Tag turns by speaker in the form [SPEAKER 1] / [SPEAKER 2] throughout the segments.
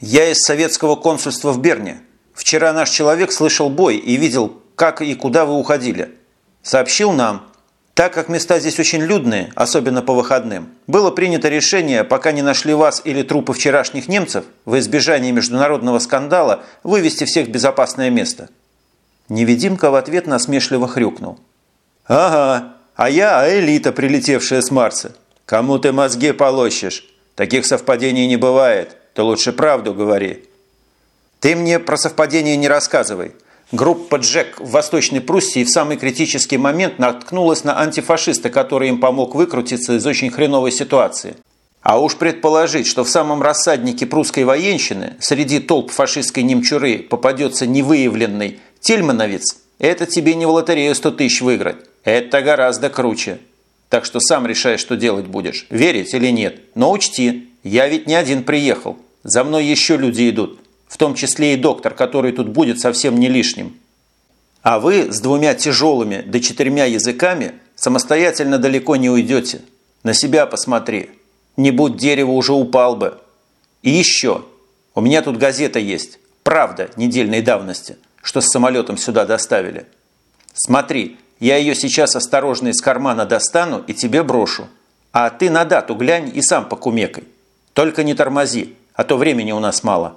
[SPEAKER 1] Я из советского консульства в Берне. Вчера наш человек слышал бой и видел, как и куда вы уходили. Сообщил нам, так как места здесь очень людные, особенно по выходным, было принято решение, пока не нашли вас или трупы вчерашних немцев, в избежании международного скандала, вывести всех в безопасное место. Невидимка в ответ насмешливо хрюкнул. «Ага, а я элита, прилетевшая с Марса. Кому ты мозги полощешь? Таких совпадений не бывает. Ты лучше правду говори». «Ты мне про совпадения не рассказывай. Группа «Джек» в Восточной Пруссии в самый критический момент наткнулась на антифашиста, который им помог выкрутиться из очень хреновой ситуации. А уж предположить, что в самом рассаднике прусской военщины среди толп фашистской немчуры попадется невыявленный тельмановец, это тебе не в лотерею 100 тысяч выиграть. Это гораздо круче. Так что сам решай, что делать будешь, верить или нет. Но учти, я ведь не один приехал. За мной еще люди идут в том числе и доктор, который тут будет совсем не лишним. А вы с двумя тяжелыми до четырьмя языками самостоятельно далеко не уйдете. На себя посмотри. Не будь дерево, уже упал бы. И еще. У меня тут газета есть. Правда, недельной давности, что с самолетом сюда доставили. Смотри, я ее сейчас осторожно из кармана достану и тебе брошу. А ты на дату глянь и сам покумекай. Только не тормози, а то времени у нас мало.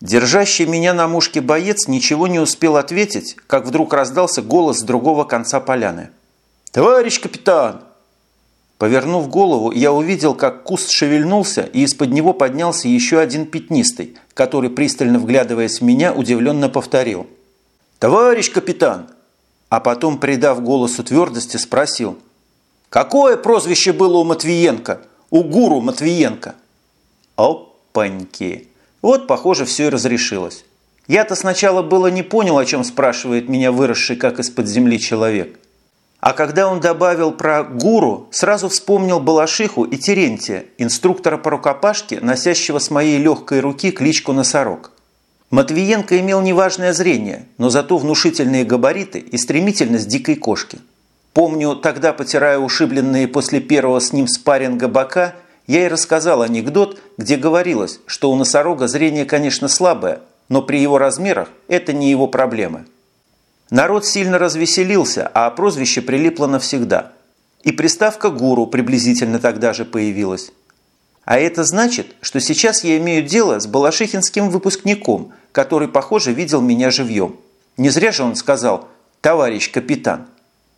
[SPEAKER 1] Держащий меня на мушке боец ничего не успел ответить, как вдруг раздался голос с другого конца поляны. «Товарищ капитан!» Повернув голову, я увидел, как куст шевельнулся, и из-под него поднялся еще один пятнистый, который, пристально вглядываясь в меня, удивленно повторил. «Товарищ капитан!» А потом, придав голосу твердости, спросил. «Какое прозвище было у Матвиенко? У гуру Матвиенко?» «Опаньки!» Вот, похоже, все и разрешилось. Я-то сначала было не понял, о чем спрашивает меня выросший как из-под земли человек. А когда он добавил про гуру, сразу вспомнил Балашиху и Терентия, инструктора по рукопашке, носящего с моей легкой руки кличку «Носорог». Матвиенко имел неважное зрение, но зато внушительные габариты и стремительность дикой кошки. Помню, тогда, потирая ушибленные после первого с ним спарринга бока, я и рассказал анекдот, где говорилось, что у носорога зрение, конечно, слабое, но при его размерах это не его проблемы. Народ сильно развеселился, а прозвище прилипло навсегда. И приставка «гуру» приблизительно тогда же появилась. А это значит, что сейчас я имею дело с балашихинским выпускником, который, похоже, видел меня живьем. Не зря же он сказал «товарищ капитан».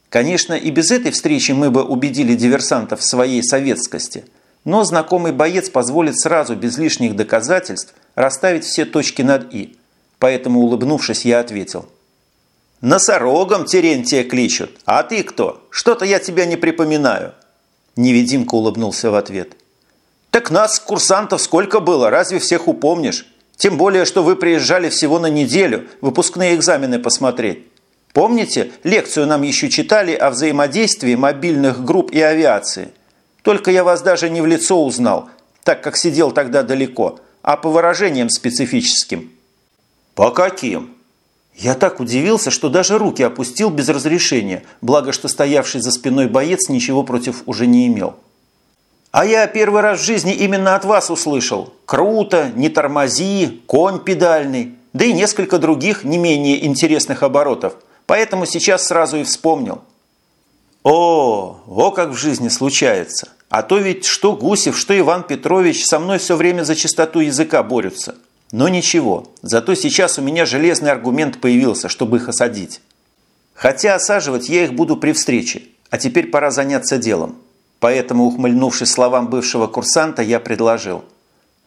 [SPEAKER 1] Конечно, и без этой встречи мы бы убедили диверсантов в своей советскости – но знакомый боец позволит сразу, без лишних доказательств, расставить все точки над «и». Поэтому, улыбнувшись, я ответил. «Носорогом Терентия кличут. А ты кто? Что-то я тебя не припоминаю». Невидимка улыбнулся в ответ. «Так нас, курсантов, сколько было? Разве всех упомнишь? Тем более, что вы приезжали всего на неделю выпускные экзамены посмотреть. Помните, лекцию нам еще читали о взаимодействии мобильных групп и авиации? Только я вас даже не в лицо узнал, так как сидел тогда далеко, а по выражениям специфическим». «По каким?» Я так удивился, что даже руки опустил без разрешения, благо что стоявший за спиной боец ничего против уже не имел. «А я первый раз в жизни именно от вас услышал. Круто, не тормози, конь педальный, да и несколько других не менее интересных оборотов, поэтому сейчас сразу и вспомнил». «О, о как в жизни случается! А то ведь что Гусев, что Иван Петрович со мной все время за чистоту языка борются. Но ничего, зато сейчас у меня железный аргумент появился, чтобы их осадить. Хотя осаживать я их буду при встрече, а теперь пора заняться делом. Поэтому, ухмыльнувшись словам бывшего курсанта, я предложил.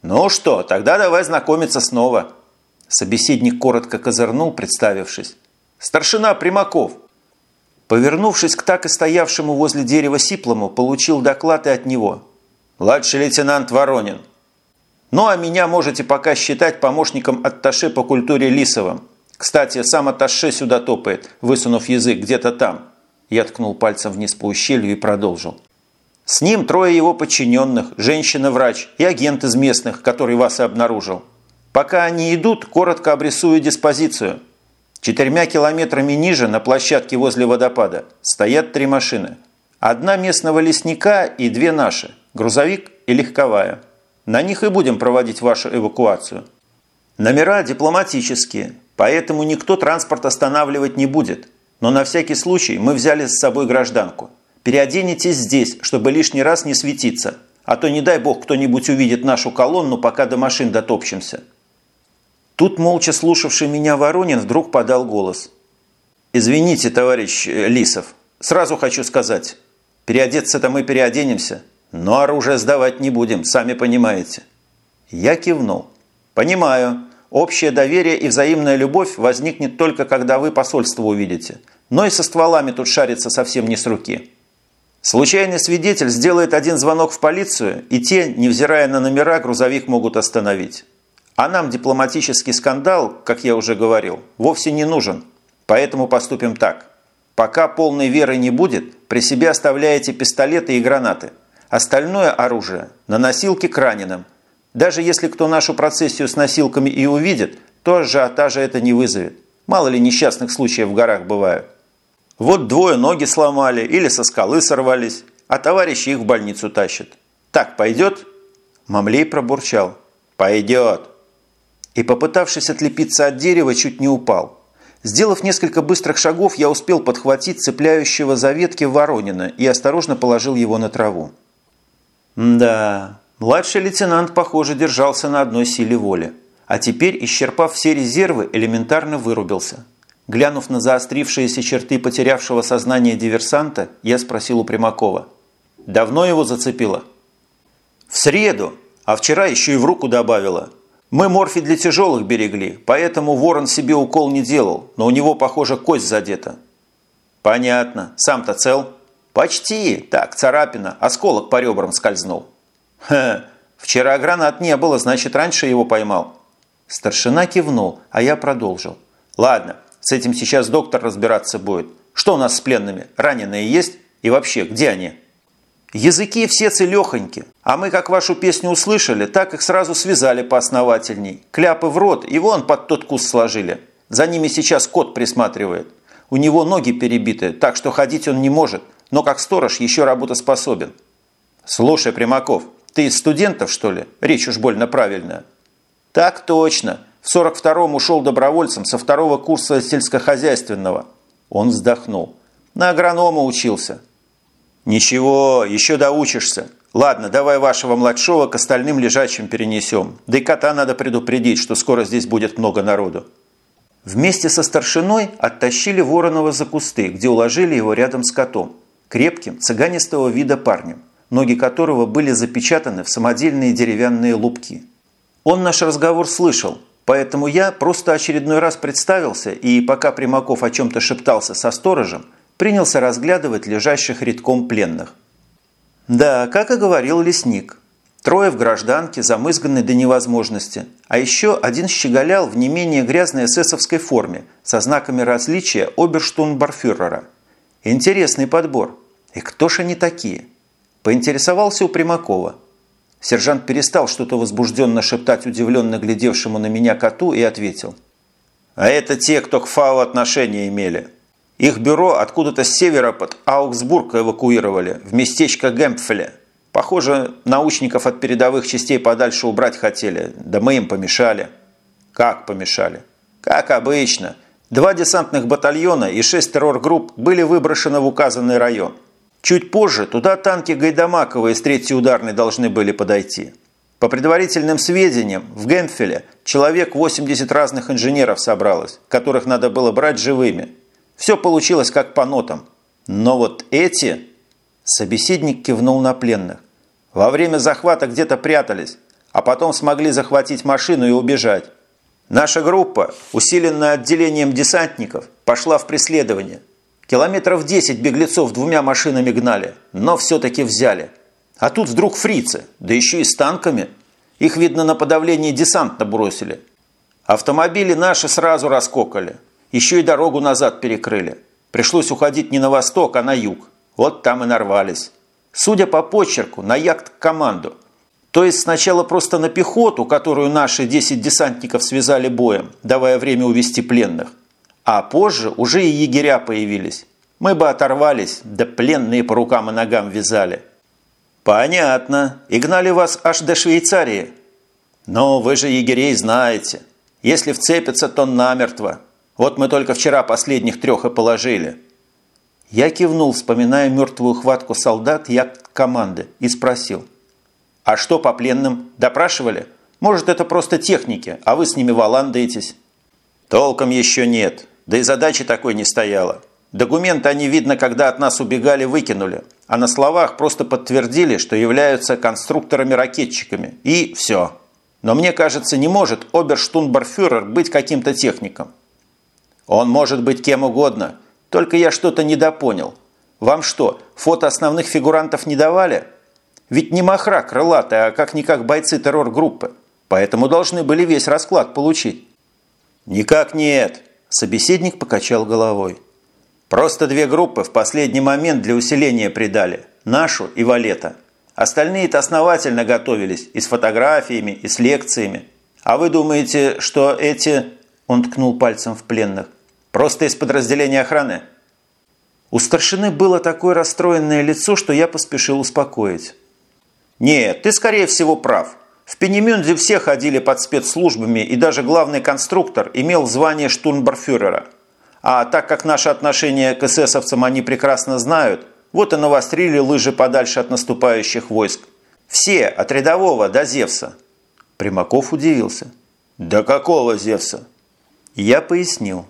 [SPEAKER 1] «Ну что, тогда давай знакомиться снова». Собеседник коротко козырнул, представившись. «Старшина Примаков, Повернувшись к так и стоявшему возле дерева Сиплому, получил доклад и от него. «Младший лейтенант Воронин». «Ну, а меня можете пока считать помощником атташе по культуре Лисовым. Кстати, сам атташе сюда топает, высунув язык где-то там». Я ткнул пальцем вниз по ущелью и продолжил. «С ним трое его подчиненных, женщина-врач и агент из местных, который вас и обнаружил. Пока они идут, коротко обрисую диспозицию». Четырьмя километрами ниже, на площадке возле водопада, стоят три машины. Одна местного лесника и две наши – грузовик и легковая. На них и будем проводить вашу эвакуацию. Номера дипломатические, поэтому никто транспорт останавливать не будет. Но на всякий случай мы взяли с собой гражданку. Переоденетесь здесь, чтобы лишний раз не светиться, а то не дай бог кто-нибудь увидит нашу колонну, пока до машин дотопчемся». Тут молча слушавший меня Воронин вдруг подал голос. «Извините, товарищ Лисов, сразу хочу сказать, переодеться-то мы переоденемся, но оружие сдавать не будем, сами понимаете». Я кивнул. «Понимаю, общее доверие и взаимная любовь возникнет только когда вы посольство увидите, но и со стволами тут шарится совсем не с руки». Случайный свидетель сделает один звонок в полицию, и те, невзирая на номера, грузовик могут остановить. А нам дипломатический скандал, как я уже говорил, вовсе не нужен. Поэтому поступим так. Пока полной веры не будет, при себе оставляете пистолеты и гранаты. Остальное оружие на носилке к раненым. Даже если кто нашу процессию с носилками и увидит, то ажиотажа это не вызовет. Мало ли несчастных случаев в горах бывают. Вот двое ноги сломали или со скалы сорвались, а товарищи их в больницу тащат. Так пойдет?» Мамлей пробурчал. «Пойдет». И, попытавшись отлепиться от дерева, чуть не упал. Сделав несколько быстрых шагов, я успел подхватить цепляющего за ветки Воронина и осторожно положил его на траву. Да, младший лейтенант, похоже, держался на одной силе воли. А теперь, исчерпав все резервы, элементарно вырубился. Глянув на заострившиеся черты потерявшего сознание диверсанта, я спросил у Примакова. «Давно его зацепило?» «В среду, а вчера еще и в руку добавила. Мы морфий для тяжелых берегли, поэтому ворон себе укол не делал, но у него, похоже, кость задета». «Понятно. Сам-то цел?» «Почти. Так, царапина. Осколок по ребрам скользнул». «Ха, вчера гранат не было, значит, раньше его поймал». Старшина кивнул, а я продолжил. «Ладно, с этим сейчас доктор разбираться будет. Что у нас с пленными? Раненые есть? И вообще, где они? Языки все целехоньки. А мы, как вашу песню услышали, так их сразу связали поосновательней. Кляпы в рот и вон под тот куст сложили. За ними сейчас кот присматривает. У него ноги перебиты, так что ходить он не может, но как сторож еще работоспособен. Слушай, Примаков, ты из студентов, что ли? Речь уж больно правильная. Так точно. В 42-м ушел добровольцем со второго курса сельскохозяйственного. Он вздохнул. На агронома учился. Ничего, еще доучишься. Ладно, давай вашего младшего к остальным лежачим перенесем. Да и кота надо предупредить, что скоро здесь будет много народу. Вместе со старшиной оттащили Воронова за кусты, где уложили его рядом с котом, крепким, цыганистого вида парнем, ноги которого были запечатаны в самодельные деревянные лупки. Он наш разговор слышал, Поэтому я просто очередной раз представился и, пока Примаков о чем-то шептался со сторожем, принялся разглядывать лежащих редком пленных. Да, как и говорил лесник. Трое в гражданке, замызганной до невозможности, а еще один щеголял в не менее грязной эсэсовской форме со знаками различия оберштунбарфюрера. Интересный подбор. И кто ж они такие? Поинтересовался у Примакова – Сержант перестал что-то возбужденно шептать удивленно глядевшему на меня коту и ответил. «А это те, кто к ФАО отношения имели. Их бюро откуда-то с севера под Аугсбург эвакуировали, в местечко Гемпфеле. Похоже, научников от передовых частей подальше убрать хотели, да мы им помешали». «Как помешали?» «Как обычно. Два десантных батальона и шесть террор-групп были выброшены в указанный район». Чуть позже туда танки Гайдамакова из третьей ударной должны были подойти. По предварительным сведениям, в Генфеле человек 80 разных инженеров собралось, которых надо было брать живыми. Все получилось как по нотам. Но вот эти... Собеседник кивнул на пленных. Во время захвата где-то прятались, а потом смогли захватить машину и убежать. Наша группа, усиленная отделением десантников, пошла в преследование – Километров 10 беглецов двумя машинами гнали, но все-таки взяли. А тут вдруг фрицы, да еще и с танками. Их, видно, на подавление десанта бросили. Автомобили наши сразу раскокали. Еще и дорогу назад перекрыли. Пришлось уходить не на восток, а на юг. Вот там и нарвались. Судя по почерку, на яхт-команду. То есть сначала просто на пехоту, которую наши 10 десантников связали боем, давая время увести пленных. А позже уже и егеря появились. Мы бы оторвались, да пленные по рукам и ногам вязали. «Понятно. И гнали вас аж до Швейцарии. Но вы же егерей знаете. Если вцепятся, то намертво. Вот мы только вчера последних трех и положили». Я кивнул, вспоминая мертвую хватку солдат як команды, и спросил. «А что по пленным? Допрашивали? Может, это просто техники, а вы с ними валандаетесь?» «Толком еще нет. Да и задачи такой не стояло. Документы они, видно, когда от нас убегали, выкинули, а на словах просто подтвердили, что являются конструкторами-ракетчиками. И все. Но мне кажется, не может оберштунбарфюрер быть каким-то техником. Он может быть кем угодно, только я что-то недопонял. Вам что, фото основных фигурантов не давали? Ведь не махра крылатая, а как-никак бойцы террор-группы. Поэтому должны были весь расклад получить. «Никак нет», – собеседник покачал головой. Просто две группы в последний момент для усиления придали. Нашу и Валета. Остальные-то основательно готовились и с фотографиями, и с лекциями. А вы думаете, что эти... Он ткнул пальцем в пленных. Просто из подразделения охраны? У старшины было такое расстроенное лицо, что я поспешил успокоить. «Нет, ты, скорее всего, прав. В Пенемюнде все ходили под спецслужбами, и даже главный конструктор имел звание штурмбарфюрера – а так как наши отношения к эсэсовцам они прекрасно знают, вот и навострили лыжи подальше от наступающих войск. Все, от рядового до Зевса. Примаков удивился. «Да какого Зевса?» Я пояснил.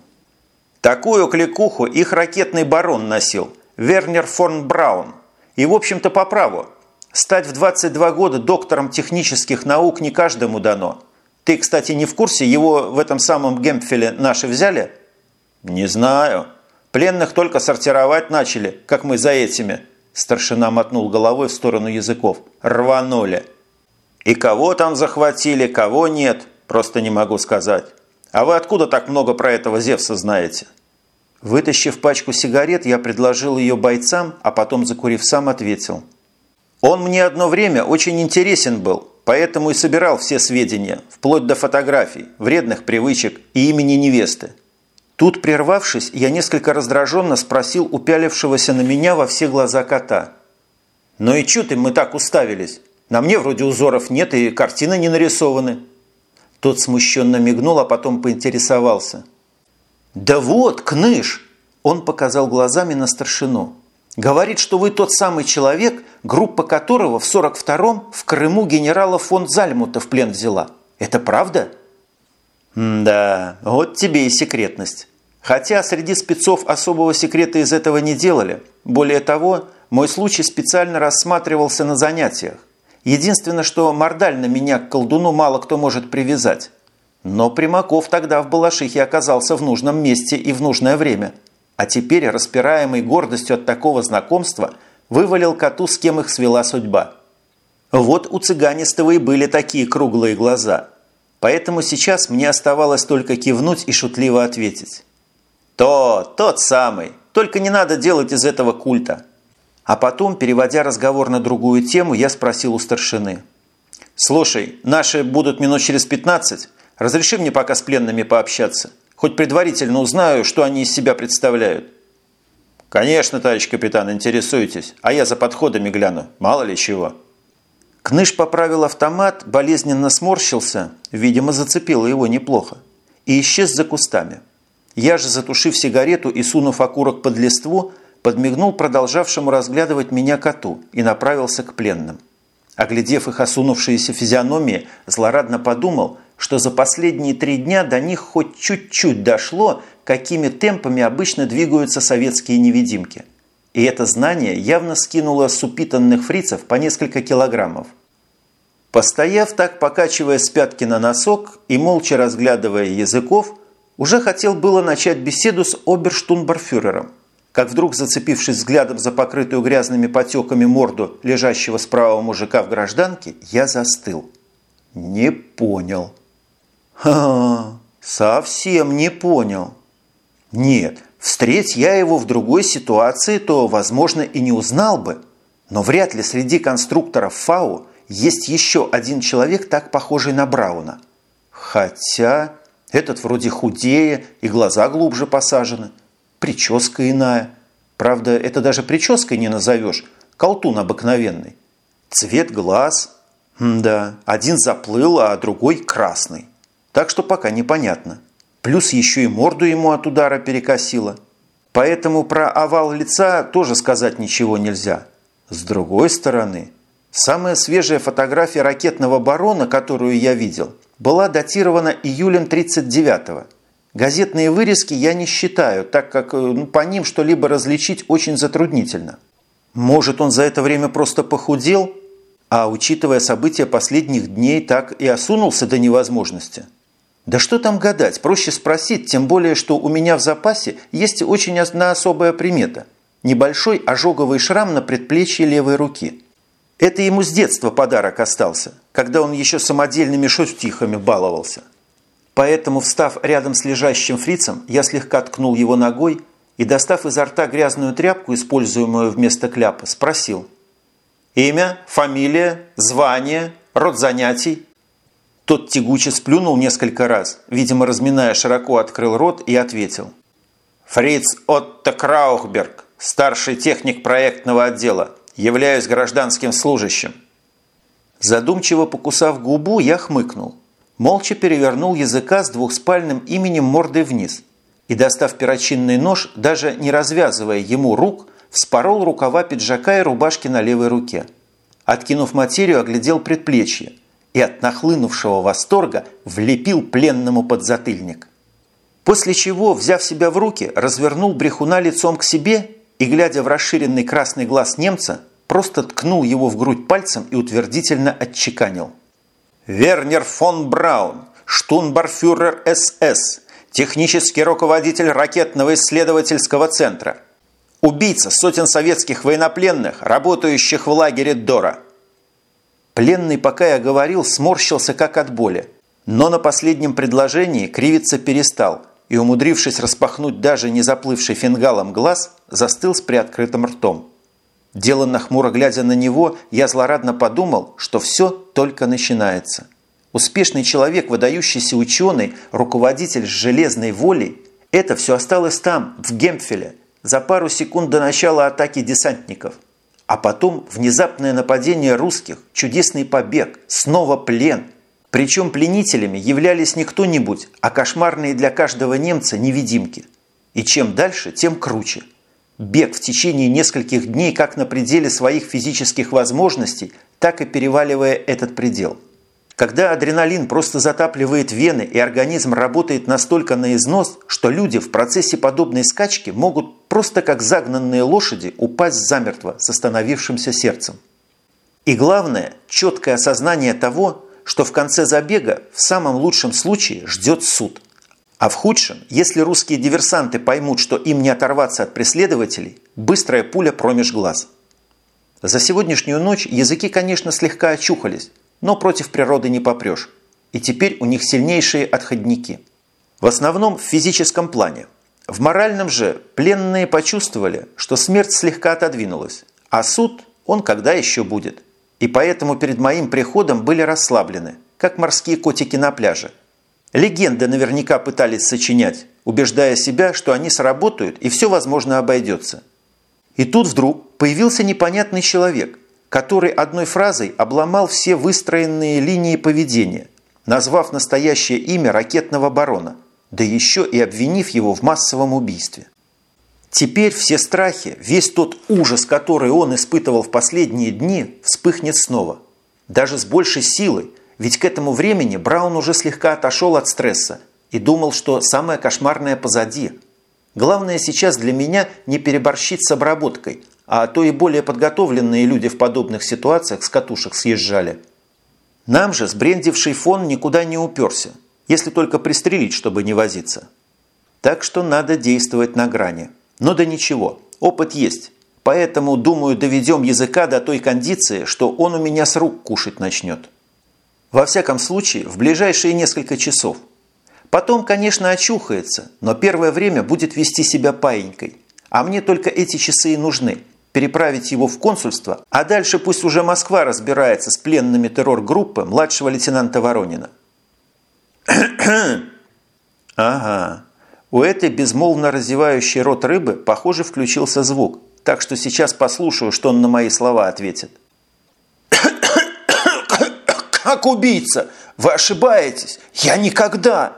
[SPEAKER 1] Такую кликуху их ракетный барон носил, Вернер фон Браун. И, в общем-то, по праву. Стать в 22 года доктором технических наук не каждому дано. Ты, кстати, не в курсе, его в этом самом Гемпфеле наши взяли – «Не знаю. Пленных только сортировать начали, как мы за этими». Старшина мотнул головой в сторону языков. «Рванули». «И кого там захватили, кого нет, просто не могу сказать. А вы откуда так много про этого Зевса знаете?» Вытащив пачку сигарет, я предложил ее бойцам, а потом, закурив сам, ответил. «Он мне одно время очень интересен был, поэтому и собирал все сведения, вплоть до фотографий, вредных привычек и имени невесты. Тут, прервавшись, я несколько раздраженно спросил упялившегося на меня во все глаза кота. «Ну и чё мы так уставились? На мне вроде узоров нет и картины не нарисованы». Тот смущенно мигнул, а потом поинтересовался. «Да вот, Кныш!» Он показал глазами на старшину. «Говорит, что вы тот самый человек, группа которого в 42-м в Крыму генерала фон Зальмута в плен взяла. Это правда?» «Да, вот тебе и секретность. Хотя среди спецов особого секрета из этого не делали. Более того, мой случай специально рассматривался на занятиях. Единственное, что мордально меня к колдуну мало кто может привязать. Но Примаков тогда в Балашихе оказался в нужном месте и в нужное время. А теперь, распираемый гордостью от такого знакомства, вывалил коту, с кем их свела судьба. Вот у цыганистого и были такие круглые глаза. Поэтому сейчас мне оставалось только кивнуть и шутливо ответить. «То, тот самый. Только не надо делать из этого культа». А потом, переводя разговор на другую тему, я спросил у старшины. «Слушай, наши будут минут через 15. Разреши мне пока с пленными пообщаться. Хоть предварительно узнаю, что они из себя представляют». «Конечно, товарищ капитан, интересуйтесь. А я за подходами гляну. Мало ли чего». Кныш поправил автомат, болезненно сморщился, видимо, зацепило его неплохо, и исчез за кустами. Я же, затушив сигарету и сунув окурок под листву, подмигнул продолжавшему разглядывать меня коту и направился к пленным. Оглядев их осунувшиеся физиономии, злорадно подумал, что за последние три дня до них хоть чуть-чуть дошло, какими темпами обычно двигаются советские невидимки. И это знание явно скинуло с упитанных фрицев по несколько килограммов. Постояв так, покачивая с пятки на носок и молча разглядывая языков, уже хотел было начать беседу с оберштунбарфюрером, как вдруг, зацепившись взглядом за покрытую грязными потеками морду лежащего справа мужика в гражданке, я застыл. Не понял. Ха, совсем не понял. Нет, встреть я его в другой ситуации, то, возможно, и не узнал бы. Но вряд ли среди конструкторов ФАУ есть еще один человек, так похожий на Брауна. Хотя... Этот вроде худее и глаза глубже посажены. Прическа иная. Правда, это даже прической не назовешь. Колтун обыкновенный. Цвет глаз. да, один заплыл, а другой красный. Так что пока непонятно. Плюс еще и морду ему от удара перекосило. Поэтому про овал лица тоже сказать ничего нельзя. С другой стороны, самая свежая фотография ракетного барона, которую я видел, была датирована июлем 39-го. Газетные вырезки я не считаю, так как ну, по ним что-либо различить очень затруднительно. Может, он за это время просто похудел, а, учитывая события последних дней, так и осунулся до невозможности – да что там гадать, проще спросить, тем более, что у меня в запасе есть очень одна особая примета – небольшой ожоговый шрам на предплечье левой руки. Это ему с детства подарок остался, когда он еще самодельными шутихами баловался. Поэтому, встав рядом с лежащим фрицем, я слегка ткнул его ногой и, достав изо рта грязную тряпку, используемую вместо кляпа, спросил «Имя, фамилия, звание, род занятий?» Тот тягуче сплюнул несколько раз, видимо, разминая широко открыл рот и ответил. «Фриц Отто Краухберг, старший техник проектного отдела. Являюсь гражданским служащим». Задумчиво покусав губу, я хмыкнул. Молча перевернул языка с двухспальным именем мордой вниз и, достав перочинный нож, даже не развязывая ему рук, вспорол рукава пиджака и рубашки на левой руке. Откинув материю, оглядел предплечье – и от нахлынувшего восторга влепил пленному подзатыльник. После чего, взяв себя в руки, развернул брехуна лицом к себе и, глядя в расширенный красный глаз немца, просто ткнул его в грудь пальцем и утвердительно отчеканил. «Вернер фон Браун, штунбарфюрер СС, технический руководитель ракетного исследовательского центра, убийца сотен советских военнопленных, работающих в лагере Дора». Пленный, пока я говорил, сморщился как от боли. Но на последнем предложении кривиться перестал и, умудрившись распахнуть даже не заплывший фингалом глаз, застыл с приоткрытым ртом. Деланно хмуро глядя на него, я злорадно подумал, что все только начинается. Успешный человек, выдающийся ученый, руководитель с железной волей – это все осталось там, в Гемпфеле, за пару секунд до начала атаки десантников – а потом внезапное нападение русских, чудесный побег, снова плен. Причем пленителями являлись не кто-нибудь, а кошмарные для каждого немца невидимки. И чем дальше, тем круче. Бег в течение нескольких дней как на пределе своих физических возможностей, так и переваливая этот предел – когда адреналин просто затапливает вены и организм работает настолько на износ, что люди в процессе подобной скачки могут просто как загнанные лошади упасть замертво с остановившимся сердцем. И главное – четкое осознание того, что в конце забега в самом лучшем случае ждет суд. А в худшем, если русские диверсанты поймут, что им не оторваться от преследователей, быстрая пуля промеж глаз. За сегодняшнюю ночь языки, конечно, слегка очухались, но против природы не попрешь. И теперь у них сильнейшие отходники. В основном в физическом плане. В моральном же пленные почувствовали, что смерть слегка отодвинулась, а суд он когда еще будет. И поэтому перед моим приходом были расслаблены, как морские котики на пляже. Легенды наверняка пытались сочинять, убеждая себя, что они сработают и все возможно обойдется. И тут вдруг появился непонятный человек, который одной фразой обломал все выстроенные линии поведения, назвав настоящее имя ракетного барона, да еще и обвинив его в массовом убийстве. Теперь все страхи, весь тот ужас, который он испытывал в последние дни, вспыхнет снова. Даже с большей силой, ведь к этому времени Браун уже слегка отошел от стресса и думал, что самое кошмарное позади. Главное сейчас для меня не переборщить с обработкой, а то и более подготовленные люди в подобных ситуациях с катушек съезжали. Нам же сбрендивший фон никуда не уперся, если только пристрелить, чтобы не возиться. Так что надо действовать на грани. Но да ничего, опыт есть. Поэтому, думаю, доведем языка до той кондиции, что он у меня с рук кушать начнет. Во всяком случае, в ближайшие несколько часов. Потом, конечно, очухается, но первое время будет вести себя паинькой. А мне только эти часы и нужны – переправить его в консульство, а дальше пусть уже Москва разбирается с пленными террор-группы младшего лейтенанта Воронина. ага. У этой безмолвно разевающей рот рыбы, похоже, включился звук, так что сейчас послушаю, что он на мои слова ответит. «Как убийца? Вы ошибаетесь! Я никогда!»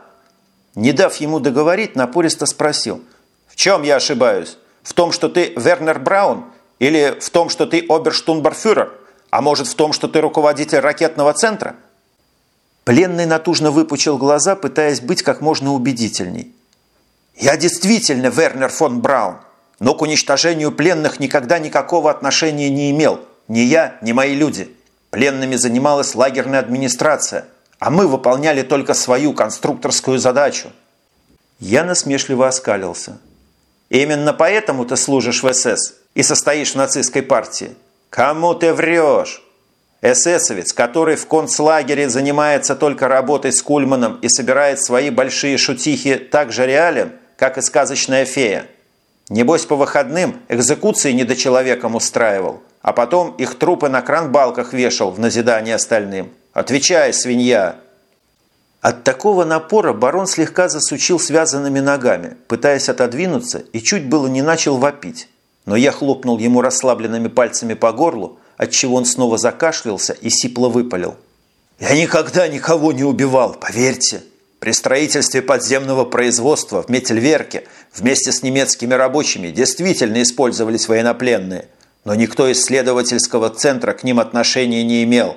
[SPEAKER 1] Не дав ему договорить, напористо спросил. «В чем я ошибаюсь? В том, что ты Вернер Браун? Или в том, что ты оберштунбарфюрер? А может, в том, что ты руководитель ракетного центра?» Пленный натужно выпучил глаза, пытаясь быть как можно убедительней. «Я действительно Вернер фон Браун, но к уничтожению пленных никогда никакого отношения не имел. Ни я, ни мои люди. Пленными занималась лагерная администрация, а мы выполняли только свою конструкторскую задачу». Я насмешливо оскалился. «Именно поэтому ты служишь в СС и состоишь в нацистской партии? Кому ты врешь?» Эсэсовец, который в концлагере занимается только работой с Кульманом и собирает свои большие шутихи так же реален, как и сказочная фея. Небось, по выходным экзекуции недочеловеком устраивал, а потом их трупы на кран-балках вешал в назидание остальным. Отвечай, свинья!» От такого напора барон слегка засучил связанными ногами, пытаясь отодвинуться, и чуть было не начал вопить. Но я хлопнул ему расслабленными пальцами по горлу, отчего он снова закашлялся и сипло выпалил. «Я никогда никого не убивал, поверьте. При строительстве подземного производства в Метельверке вместе с немецкими рабочими действительно использовались военнопленные, но никто из следовательского центра к ним отношения не имел.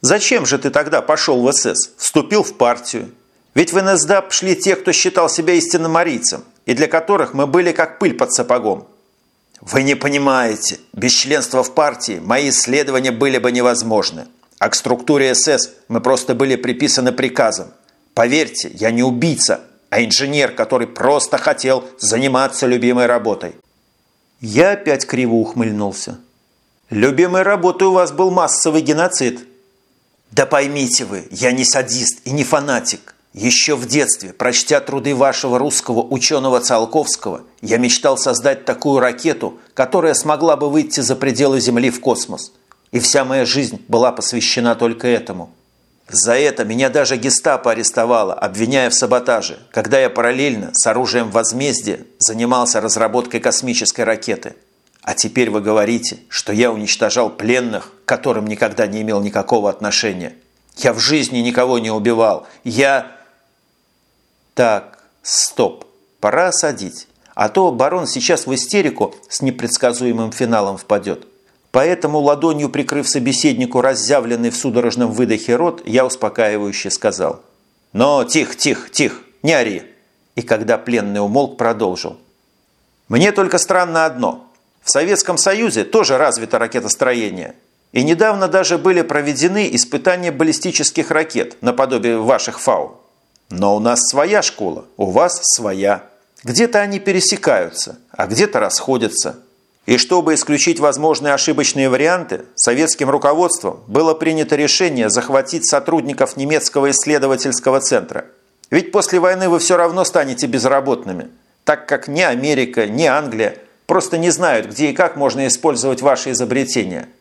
[SPEAKER 1] Зачем же ты тогда пошел в СС, вступил в партию? Ведь в НСДАП шли те, кто считал себя истинным арийцем, и для которых мы были как пыль под сапогом. Вы не понимаете, без членства в партии мои исследования были бы невозможны. А к структуре СС мы просто были приписаны приказом. Поверьте, я не убийца, а инженер, который просто хотел заниматься любимой работой. Я опять криво ухмыльнулся. Любимой работой у вас был массовый геноцид. Да поймите вы, я не садист и не фанатик. Еще в детстве, прочтя труды вашего русского ученого Циолковского, я мечтал создать такую ракету, которая смогла бы выйти за пределы Земли в космос. И вся моя жизнь была посвящена только этому. За это меня даже гестапо арестовало, обвиняя в саботаже, когда я параллельно с оружием возмездия занимался разработкой космической ракеты. А теперь вы говорите, что я уничтожал пленных, к которым никогда не имел никакого отношения. Я в жизни никого не убивал. Я... Так, стоп, пора осадить. А то барон сейчас в истерику с непредсказуемым финалом впадет. Поэтому, ладонью прикрыв собеседнику разъявленный в судорожном выдохе рот, я успокаивающе сказал. «Но тихо, тихо, тихо, не ори!» И когда пленный умолк, продолжил. «Мне только странно одно. В Советском Союзе тоже развито ракетостроение. И недавно даже были проведены испытания баллистических ракет наподобие ваших ФАУ. Но у нас своя школа, у вас своя. Где-то они пересекаются, а где-то расходятся. И чтобы исключить возможные ошибочные варианты, советским руководством было принято решение захватить сотрудников немецкого исследовательского центра. Ведь после войны вы все равно станете безработными, так как ни Америка, ни Англия просто не знают, где и как можно использовать ваши изобретения –